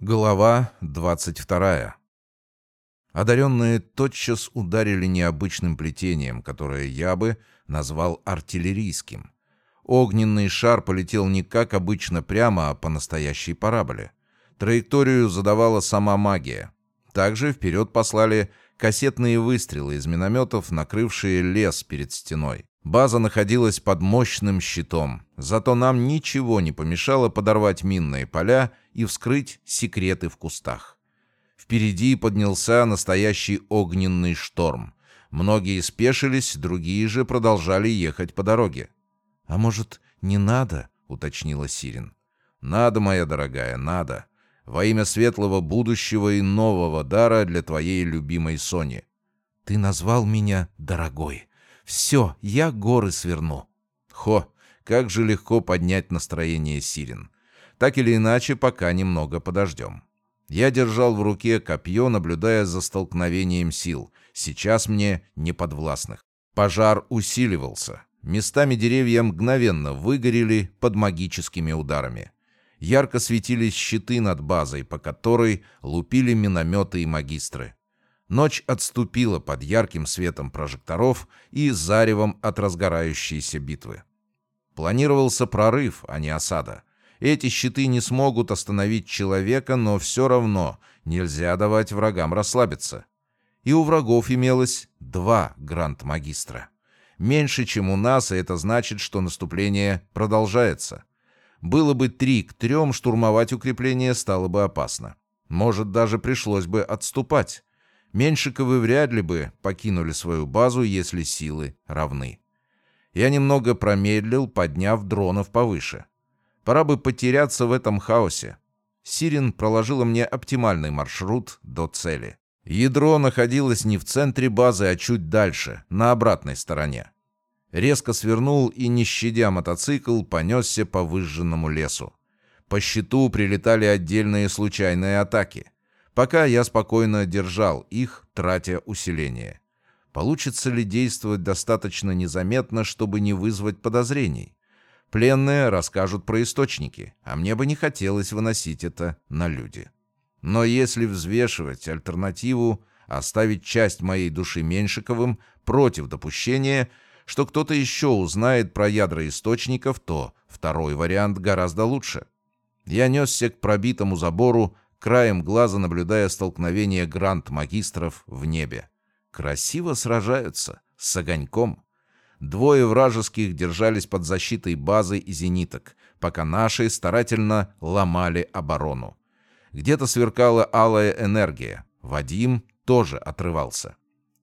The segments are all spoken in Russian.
Глава 22. Одаренные тотчас ударили необычным плетением, которое я бы назвал артиллерийским. Огненный шар полетел не как обычно прямо, а по настоящей параболе. Траекторию задавала сама магия. Также вперед послали кассетные выстрелы из минометов, накрывшие лес перед стеной. База находилась под мощным щитом, зато нам ничего не помешало подорвать минные поля и вскрыть секреты в кустах. Впереди поднялся настоящий огненный шторм. Многие спешились, другие же продолжали ехать по дороге. «А может, не надо?» — уточнила Сирин. «Надо, моя дорогая, надо. Во имя светлого будущего и нового дара для твоей любимой Сони». «Ты назвал меня дорогой», все, я горы сверну. Хо, как же легко поднять настроение Сирен. Так или иначе, пока немного подождем. Я держал в руке копье, наблюдая за столкновением сил, сейчас мне не подвластных. Пожар усиливался. Местами деревья мгновенно выгорели под магическими ударами. Ярко светились щиты над базой, по которой лупили минометы и магистры. Ночь отступила под ярким светом прожекторов и заревом от разгорающейся битвы. Планировался прорыв, а не осада. Эти щиты не смогут остановить человека, но все равно нельзя давать врагам расслабиться. И у врагов имелось два гранд-магистра. Меньше, чем у нас, и это значит, что наступление продолжается. Было бы три к трем, штурмовать укрепление стало бы опасно. Может, даже пришлось бы отступать. Меньшиковы вряд ли бы покинули свою базу, если силы равны. Я немного промедлил, подняв дронов повыше. Пора бы потеряться в этом хаосе. Сирин проложила мне оптимальный маршрут до цели. Ядро находилось не в центре базы, а чуть дальше, на обратной стороне. Резко свернул и, не щадя мотоцикл, понесся по выжженному лесу. По щиту прилетали отдельные случайные атаки — Пока я спокойно держал их, тратя усиление. Получится ли действовать достаточно незаметно, чтобы не вызвать подозрений? Пленные расскажут про источники, а мне бы не хотелось выносить это на люди. Но если взвешивать альтернативу, оставить часть моей души Меньшиковым против допущения, что кто-то еще узнает про ядра источников, то второй вариант гораздо лучше. Я несся к пробитому забору, краем глаза наблюдая столкновение грант-магистров в небе. Красиво сражаются, с огоньком. Двое вражеских держались под защитой базы и зениток, пока наши старательно ломали оборону. Где-то сверкала алая энергия. Вадим тоже отрывался.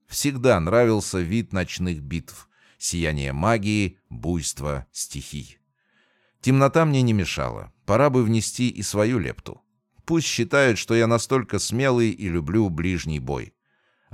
Всегда нравился вид ночных битв. Сияние магии, буйство стихий. Темнота мне не мешала. Пора бы внести и свою лепту. Пусть считают, что я настолько смелый и люблю ближний бой.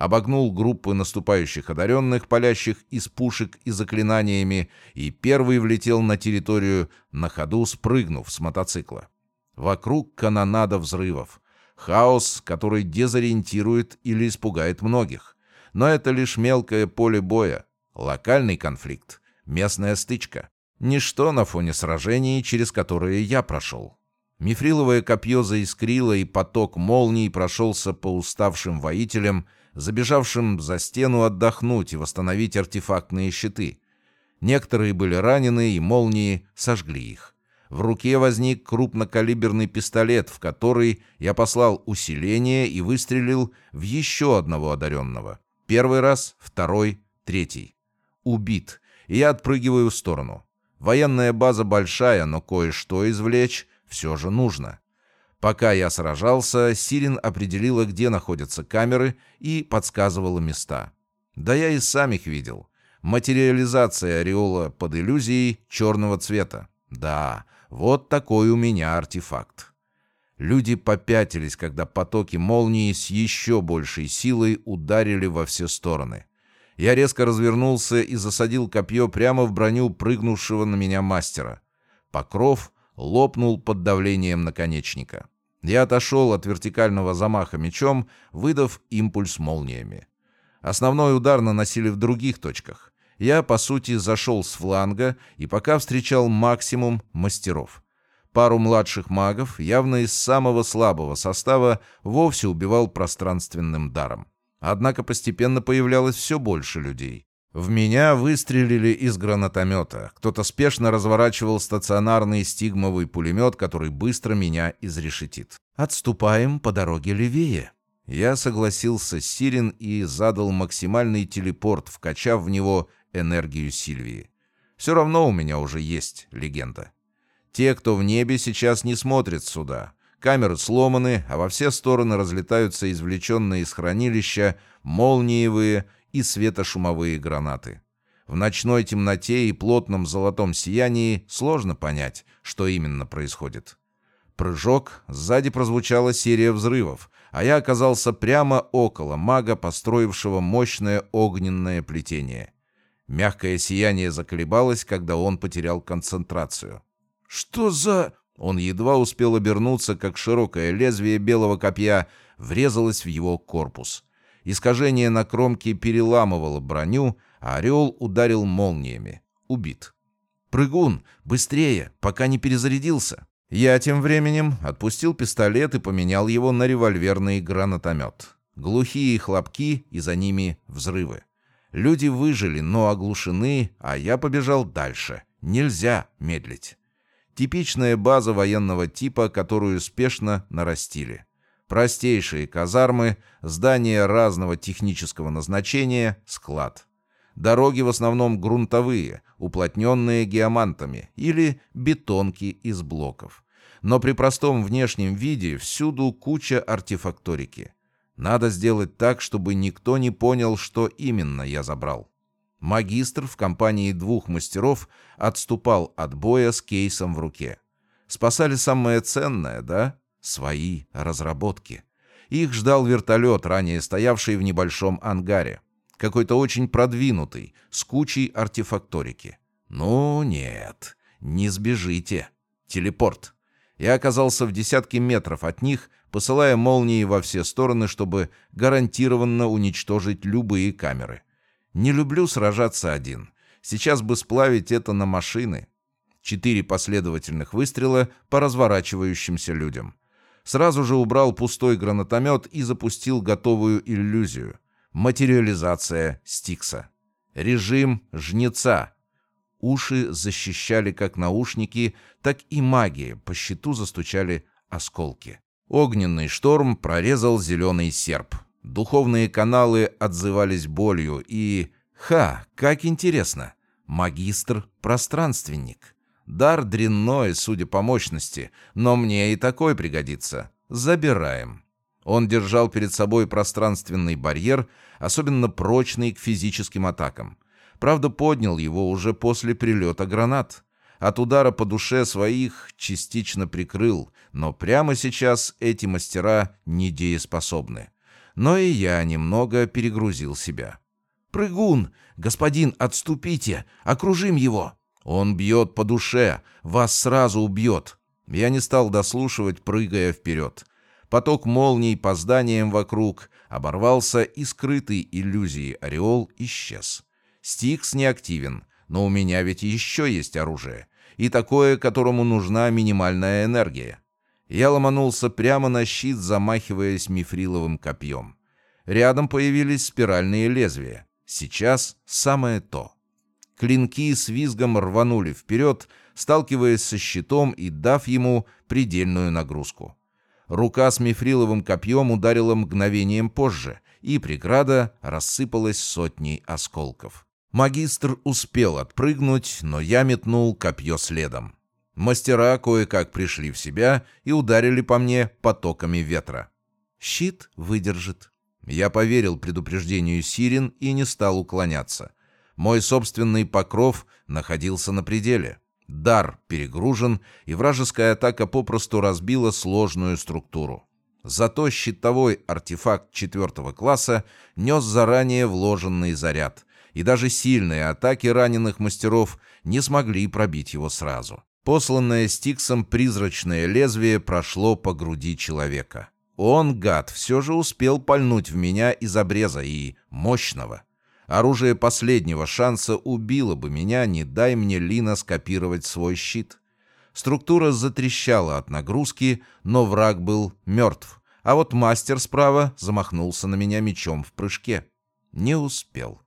Обогнул группы наступающих одаренных, палящих из пушек и заклинаниями, и первый влетел на территорию, на ходу спрыгнув с мотоцикла. Вокруг канонада взрывов. Хаос, который дезориентирует или испугает многих. Но это лишь мелкое поле боя. Локальный конфликт. Местная стычка. Ничто на фоне сражений, через которые я прошел. Мифриловое копье заискрило, и поток молний прошелся по уставшим воителям, забежавшим за стену отдохнуть и восстановить артефактные щиты. Некоторые были ранены, и молнии сожгли их. В руке возник крупнокалиберный пистолет, в который я послал усиление и выстрелил в еще одного одаренного. Первый раз, второй, третий. Убит, и я отпрыгиваю в сторону. Военная база большая, но кое-что извлечь все же нужно. Пока я сражался, Сирин определила, где находятся камеры, и подсказывала места. Да я и сам их видел. Материализация ореола под иллюзией черного цвета. Да, вот такой у меня артефакт. Люди попятились, когда потоки молнии с еще большей силой ударили во все стороны. Я резко развернулся и засадил копье прямо в броню прыгнувшего на меня мастера. Покров лопнул под давлением наконечника. Я отошел от вертикального замаха мечом, выдав импульс молниями. Основной удар наносили в других точках. Я, по сути, зашел с фланга и пока встречал максимум мастеров. Пару младших магов, явно из самого слабого состава, вовсе убивал пространственным даром. Однако постепенно появлялось все больше людей. В меня выстрелили из гранатомета. Кто-то спешно разворачивал стационарный стигмовый пулемет, который быстро меня изрешетит. «Отступаем по дороге левее». Я согласился с Сирин и задал максимальный телепорт, вкачав в него энергию Сильвии. Все равно у меня уже есть легенда. Те, кто в небе, сейчас не смотрят сюда. Камеры сломаны, а во все стороны разлетаются извлеченные из хранилища молниевые и светошумовые гранаты. В ночной темноте и плотном золотом сиянии сложно понять, что именно происходит. Прыжок, сзади прозвучала серия взрывов, а я оказался прямо около мага, построившего мощное огненное плетение. Мягкое сияние заколебалось, когда он потерял концентрацию. «Что за...» Он едва успел обернуться, как широкое лезвие белого копья врезалось в его корпус. Искажение на кромке переламывало броню, а орел ударил молниями. Убит. «Прыгун! Быстрее! Пока не перезарядился!» Я тем временем отпустил пистолет и поменял его на револьверный гранатомет. Глухие хлопки и за ними взрывы. Люди выжили, но оглушены, а я побежал дальше. Нельзя медлить. Типичная база военного типа, которую спешно нарастили. Простейшие казармы, здания разного технического назначения, склад. Дороги в основном грунтовые, уплотненные геомантами или бетонки из блоков. Но при простом внешнем виде всюду куча артефакторики. Надо сделать так, чтобы никто не понял, что именно я забрал. Магистр в компании двух мастеров отступал от боя с кейсом в руке. Спасали самое ценное, да? Свои разработки. Их ждал вертолет, ранее стоявший в небольшом ангаре. Какой-то очень продвинутый, с кучей артефакторики. Ну нет, не сбежите. Телепорт. Я оказался в десятке метров от них, посылая молнии во все стороны, чтобы гарантированно уничтожить любые камеры. Не люблю сражаться один. Сейчас бы сплавить это на машины. Четыре последовательных выстрела по разворачивающимся людям. Сразу же убрал пустой гранатомет и запустил готовую иллюзию. Материализация Стикса. Режим Жнеца. Уши защищали как наушники, так и магия. По щиту застучали осколки. Огненный шторм прорезал зеленый серп. Духовные каналы отзывались болью и... Ха, как интересно! Магистр-пространственник. Дар дрянной, судя по мощности, но мне и такой пригодится. Забираем. Он держал перед собой пространственный барьер, особенно прочный к физическим атакам. Правда, поднял его уже после прилета гранат. От удара по душе своих частично прикрыл, но прямо сейчас эти мастера недееспособны но и я немного перегрузил себя. «Прыгун! Господин, отступите! Окружим его!» «Он бьет по душе! Вас сразу убьет!» Я не стал дослушивать, прыгая вперед. Поток молний по зданиям вокруг оборвался, и скрытый иллюзией ореол исчез. Стикс не активен, но у меня ведь еще есть оружие. И такое, которому нужна минимальная энергия. Я ломанулся прямо на щит, замахиваясь мифриловым копьем. Рядом появились спиральные лезвия. Сейчас самое то. Клинки с визгом рванули вперед, сталкиваясь со щитом и дав ему предельную нагрузку. Рука с мифриловым копьем ударила мгновением позже, и преграда рассыпалась сотней осколков. Магистр успел отпрыгнуть, но я метнул копье следом. Мастера кое-как пришли в себя и ударили по мне потоками ветра. Щит выдержит. Я поверил предупреждению Сирин и не стал уклоняться. Мой собственный покров находился на пределе. Дар перегружен, и вражеская атака попросту разбила сложную структуру. Зато щитовой артефакт четвертого класса нес заранее вложенный заряд, и даже сильные атаки раненых мастеров не смогли пробить его сразу. Посланное Стиксом призрачное лезвие прошло по груди человека. Он, гад, все же успел пальнуть в меня из обреза и мощного. Оружие последнего шанса убило бы меня, не дай мне Лина скопировать свой щит. Структура затрещала от нагрузки, но враг был мертв, а вот мастер справа замахнулся на меня мечом в прыжке. Не успел.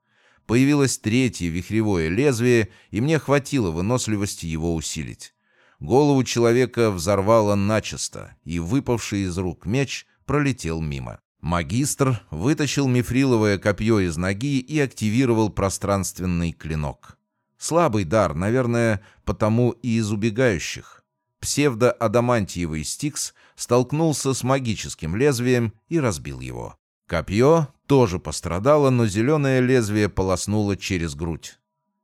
Появилось третье вихревое лезвие, и мне хватило выносливости его усилить. Голову человека взорвало начисто, и выпавший из рук меч пролетел мимо. Магистр вытащил мифриловое копье из ноги и активировал пространственный клинок. Слабый дар, наверное, потому и из убегающих. Псевдоадамантиевый стикс столкнулся с магическим лезвием и разбил его. Копье тоже пострадало, но зеленое лезвие полоснуло через грудь.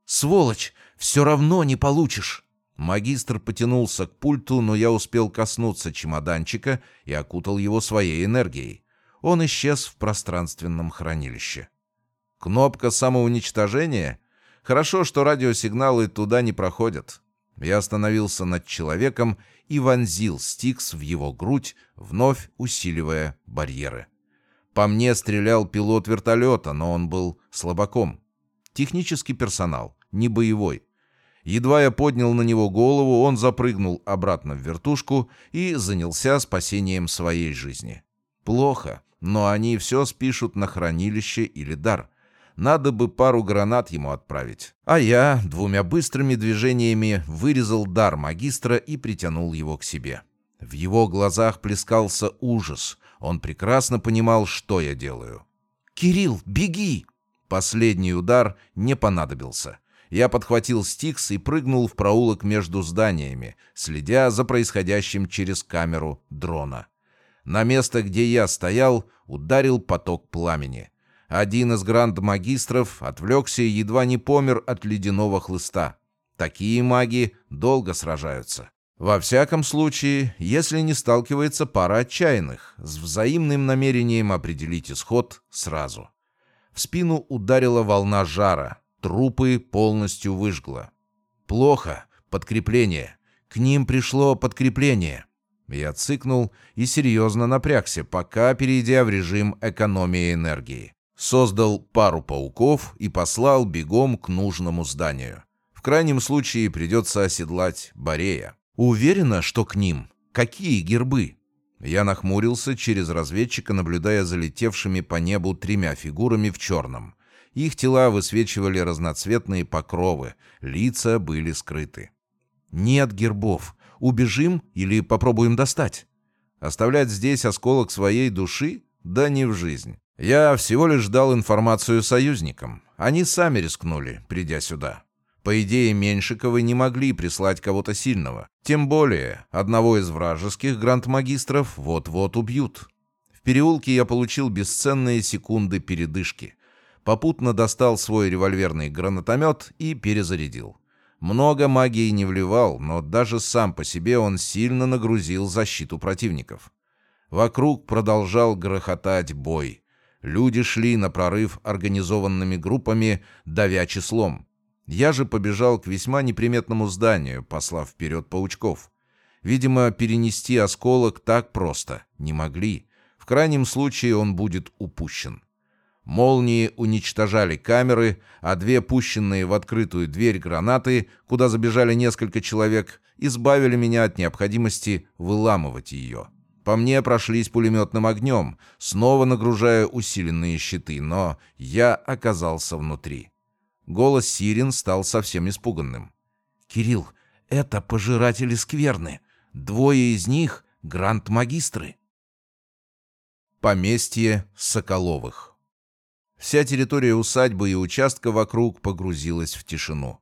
«Сволочь! Все равно не получишь!» Магистр потянулся к пульту, но я успел коснуться чемоданчика и окутал его своей энергией. Он исчез в пространственном хранилище. Кнопка самоуничтожения? Хорошо, что радиосигналы туда не проходят. Я остановился над человеком и вонзил стикс в его грудь, вновь усиливая барьеры. По мне стрелял пилот вертолета, но он был слабаком. Технический персонал, не боевой. Едва я поднял на него голову, он запрыгнул обратно в вертушку и занялся спасением своей жизни. Плохо, но они все спишут на хранилище или дар. Надо бы пару гранат ему отправить. А я двумя быстрыми движениями вырезал дар магистра и притянул его к себе. В его глазах плескался ужас. Он прекрасно понимал, что я делаю. «Кирилл, беги!» Последний удар не понадобился. Я подхватил стикс и прыгнул в проулок между зданиями, следя за происходящим через камеру дрона. На место, где я стоял, ударил поток пламени. Один из гранд-магистров отвлекся и едва не помер от ледяного хлыста. Такие маги долго сражаются. Во всяком случае, если не сталкивается пара отчаянных, с взаимным намерением определить исход сразу. В спину ударила волна жара, Трупы полностью выжгло. Плохо. Подкрепление. К ним пришло подкрепление. Я цыкнул и серьезно напрягся, пока перейдя в режим экономии энергии. Создал пару пауков и послал бегом к нужному зданию. В крайнем случае придется оседлать Борея. Уверена, что к ним. Какие гербы? Я нахмурился через разведчика, наблюдая за летевшими по небу тремя фигурами в черном. Их тела высвечивали разноцветные покровы, лица были скрыты. «Нет гербов. Убежим или попробуем достать?» Оставлять здесь осколок своей души? Да не в жизнь. Я всего лишь дал информацию союзникам. Они сами рискнули, придя сюда. По идее, Меньшиковы не могли прислать кого-то сильного. Тем более, одного из вражеских гранд-магистров вот-вот убьют. В переулке я получил бесценные секунды передышки попутно достал свой револьверный гранатомет и перезарядил. Много магии не вливал, но даже сам по себе он сильно нагрузил защиту противников. Вокруг продолжал грохотать бой. Люди шли на прорыв организованными группами, давя числом. Я же побежал к весьма неприметному зданию, послав вперед паучков. Видимо, перенести осколок так просто не могли. В крайнем случае он будет упущен. Молнии уничтожали камеры, а две пущенные в открытую дверь гранаты, куда забежали несколько человек, избавили меня от необходимости выламывать ее. По мне прошлись пулеметным огнем, снова нагружая усиленные щиты, но я оказался внутри. Голос Сирин стал совсем испуганным. «Кирилл, это пожиратели скверны. Двое из них — гранд-магистры». Поместье Соколовых Вся территория усадьбы и участка вокруг погрузилась в тишину.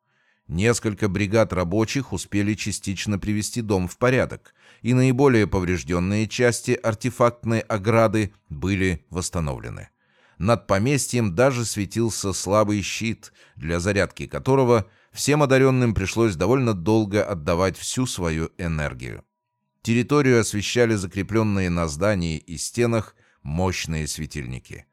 Несколько бригад рабочих успели частично привести дом в порядок, и наиболее поврежденные части артефактной ограды были восстановлены. Над поместьем даже светился слабый щит, для зарядки которого всем одаренным пришлось довольно долго отдавать всю свою энергию. Территорию освещали закрепленные на здании и стенах мощные светильники.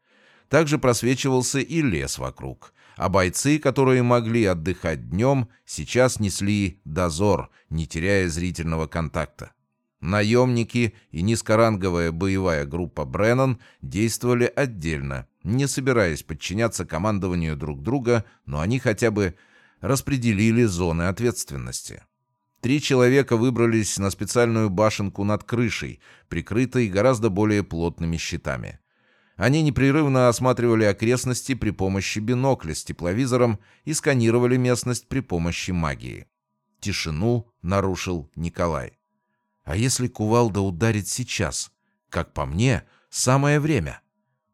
Также просвечивался и лес вокруг. А бойцы, которые могли отдыхать днем, сейчас несли дозор, не теряя зрительного контакта. Наемники и низкоранговая боевая группа Бреннан действовали отдельно, не собираясь подчиняться командованию друг друга, но они хотя бы распределили зоны ответственности. Три человека выбрались на специальную башенку над крышей, прикрытой гораздо более плотными щитами. Они непрерывно осматривали окрестности при помощи бинокля с тепловизором и сканировали местность при помощи магии. Тишину нарушил Николай. «А если кувалда ударит сейчас? Как по мне, самое время».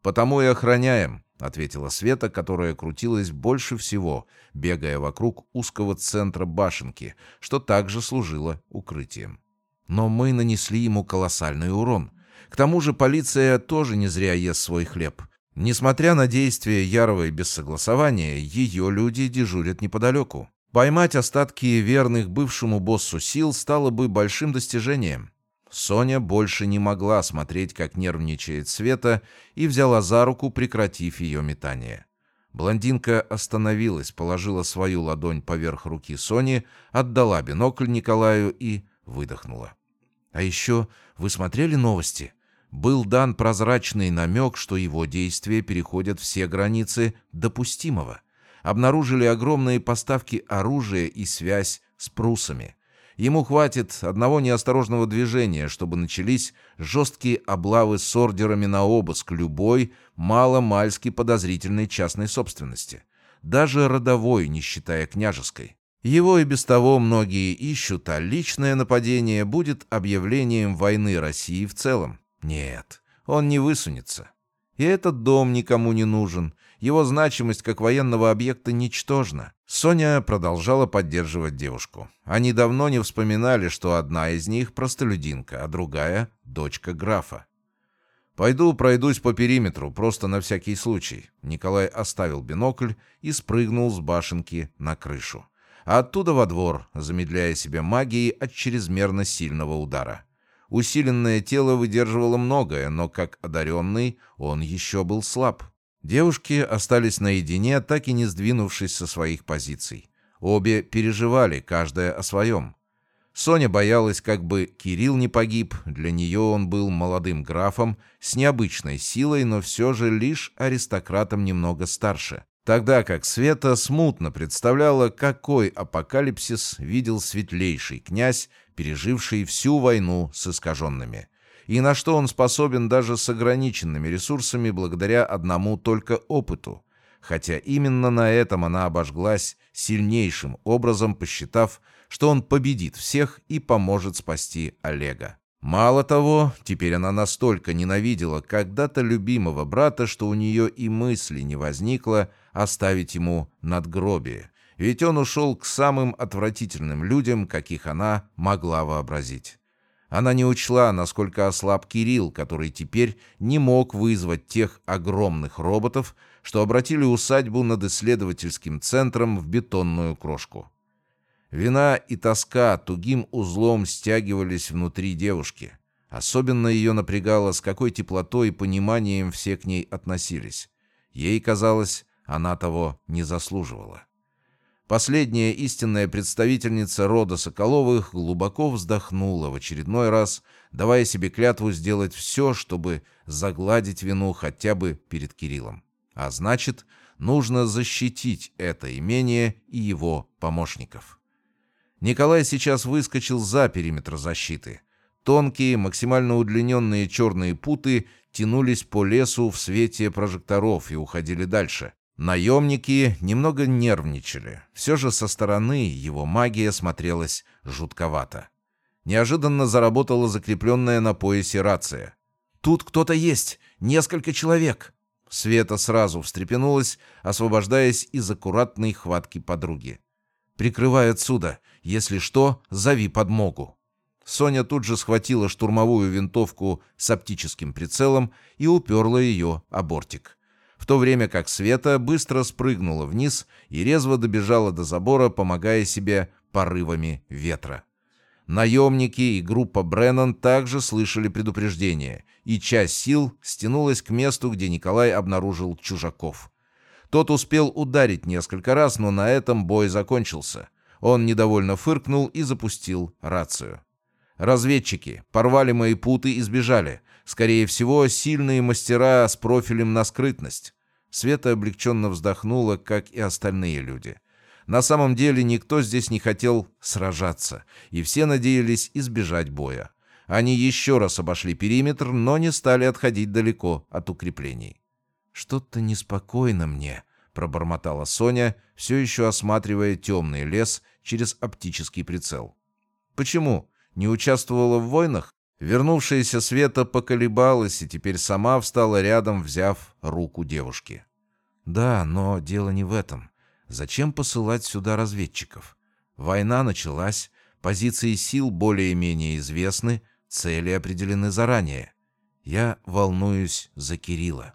«Потому и охраняем», — ответила Света, которая крутилась больше всего, бегая вокруг узкого центра башенки, что также служило укрытием. «Но мы нанесли ему колоссальный урон. К тому же полиция тоже не зря ест свой хлеб. Несмотря на действия Яровой без согласования, ее люди дежурят неподалеку. Поймать остатки верных бывшему боссу сил стало бы большим достижением. Соня больше не могла смотреть, как нервничает Света, и взяла за руку, прекратив ее метание. Блондинка остановилась, положила свою ладонь поверх руки Сони, отдала бинокль Николаю и выдохнула. «А еще вы смотрели новости?» Был дан прозрачный намек, что его действия переходят все границы допустимого. Обнаружили огромные поставки оружия и связь с прусами. Ему хватит одного неосторожного движения, чтобы начались жесткие облавы с ордерами на обыск любой мало-мальски подозрительной частной собственности. Даже родовой, не считая княжеской. Его и без того многие ищут, а личное нападение будет объявлением войны России в целом. Нет, он не высунется. И этот дом никому не нужен. Его значимость как военного объекта ничтожна. Соня продолжала поддерживать девушку. Они давно не вспоминали, что одна из них простолюдинка, а другая — дочка графа. «Пойду пройдусь по периметру, просто на всякий случай». Николай оставил бинокль и спрыгнул с башенки на крышу. А оттуда во двор, замедляя себя магией от чрезмерно сильного удара. Усиленное тело выдерживало многое, но как одаренный он еще был слаб. Девушки остались наедине, так и не сдвинувшись со своих позиций. Обе переживали, каждая о своем. Соня боялась, как бы Кирилл не погиб, для нее он был молодым графом, с необычной силой, но все же лишь аристократом немного старше. Тогда как Света смутно представляла, какой апокалипсис видел светлейший князь, переживший всю войну с искаженными и на что он способен даже с ограниченными ресурсами благодаря одному только опыту, хотя именно на этом она обожглась сильнейшим образом, посчитав, что он победит всех и поможет спасти Олега. Мало того, теперь она настолько ненавидела когда-то любимого брата, что у нее и мысли не возникло оставить ему надгробие, ведь он ушел к самым отвратительным людям, каких она могла вообразить. Она не учла, насколько ослаб Кирилл, который теперь не мог вызвать тех огромных роботов, что обратили усадьбу над исследовательским центром в бетонную крошку. Вина и тоска тугим узлом стягивались внутри девушки. Особенно ее напрягало, с какой теплотой и пониманием все к ней относились. Ей казалось, она того не заслуживала. Последняя истинная представительница рода Соколовых глубоко вздохнула в очередной раз, давая себе клятву сделать все, чтобы загладить вину хотя бы перед Кириллом. А значит, нужно защитить это имение и его помощников. Николай сейчас выскочил за периметр защиты. Тонкие, максимально удлиненные черные путы тянулись по лесу в свете прожекторов и уходили дальше. Наемники немного нервничали. Все же со стороны его магия смотрелась жутковато. Неожиданно заработала закрепленная на поясе рация. «Тут кто-то есть! Несколько человек!» Света сразу встрепенулась, освобождаясь из аккуратной хватки подруги. «Прикрывай отсюда. Если что, зови подмогу». Соня тут же схватила штурмовую винтовку с оптическим прицелом и уперла ее о бортик в то время как Света быстро спрыгнула вниз и резво добежала до забора, помогая себе порывами ветра. Наемники и группа Бреннан также слышали предупреждение, и часть сил стянулась к месту, где Николай обнаружил чужаков. Тот успел ударить несколько раз, но на этом бой закончился. Он недовольно фыркнул и запустил рацию. Разведчики порвали мои путы и сбежали. Скорее всего, сильные мастера с профилем на скрытность. Света облегченно вздохнула, как и остальные люди. На самом деле никто здесь не хотел сражаться, и все надеялись избежать боя. Они еще раз обошли периметр, но не стали отходить далеко от укреплений. «Что-то неспокойно мне», — пробормотала Соня, все еще осматривая темный лес через оптический прицел. «Почему? Не участвовала в войнах?» Вернувшаяся Света поколебалась и теперь сама встала рядом, взяв руку девушки. «Да, но дело не в этом. Зачем посылать сюда разведчиков? Война началась, позиции сил более-менее известны, цели определены заранее. Я волнуюсь за Кирилла».